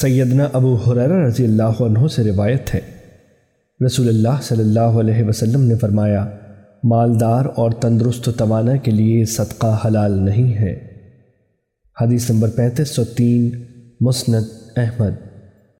سیدنا ابو حریرہ رضی اللہ عنہ سے روایت ہے۔ رسول اللہ صلی اللہ علیہ وسلم نے فرمایا، مالدار اور تندرست توانا کے لیے صدقہ حلال نہیں ہے۔ حدیث نمبر پینتیس سو تین، مسند احمد۔